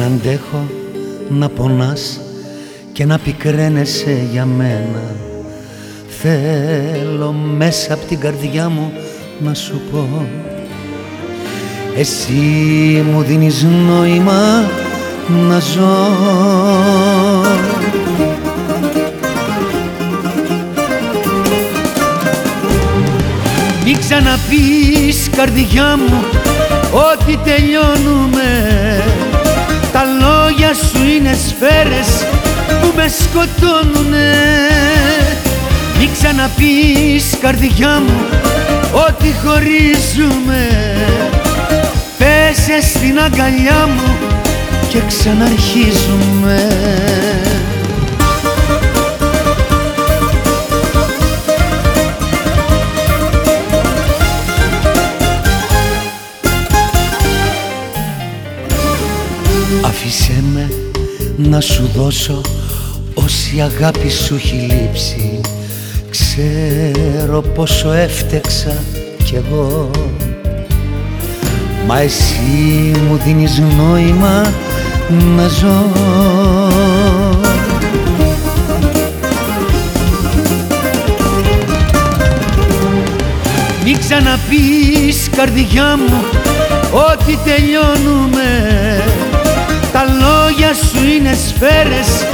αντέχω να πονάς και να πικραίνεσαι για μένα. Θέλω μέσα από την καρδιά μου να σου πω. Εσύ μου δίνεις νόημα να ζω. Μην ξαναπείς καρδιά μου ότι τελειώνουμε. Τα λόγια σου είναι σφαίρες που με σκοτώνουνε. Μην ξαναπείς καρδιά μου ότι χωρίζουμε. Πέσε στην αγκαλιά μου και ξαναρχίζουμε να σου δώσω όση αγάπη σου έχει λείψει. Ξέρω πόσο έφτεξα κι εγώ. Μα εσύ μου δίνεις νόημα να ζω. Μην ξαναπείς καρδιά μου ότι τελειώνουμε. Τα λόγια σου είναι σφαίρες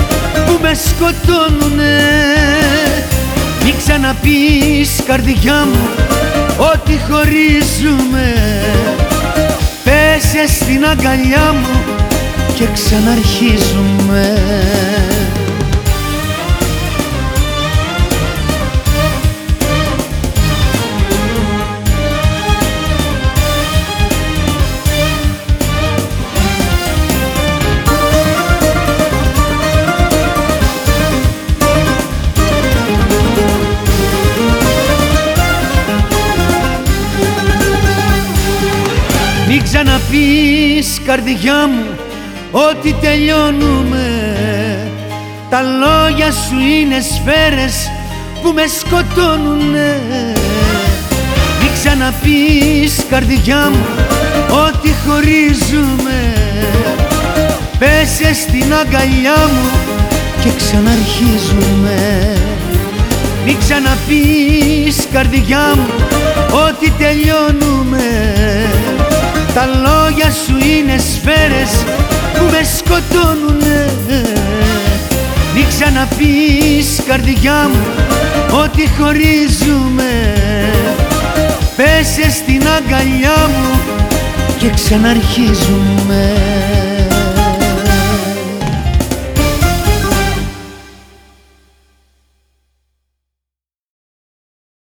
που με σκοτώνουνε. Μην ξαναπείς καρδιά μου ότι χωρίζουμε. Πέσε στην αγκαλιά μου και ξαναρχίζουμε ξαναπείς καρδιά μου ότι τελειώνουμε. Τα λόγια σου είναι σφαίρες που με σκοτώνουνε. Μην ξαναπείς καρδιά μου ότι χωρίζουμε. Πέσε στην αγκαλιά μου και ξαναρχίζουμε. Μην ξαναπείς καρδιά μου ότι τελειώνουμε Τα λόγια σου είναι σφαίρες που με σκοτώνουνε. Μην ξαναπείς καρδιά μου ότι χωρίζουμε. Πέσε στην αγκαλιά μου και ξαναρχίζουμε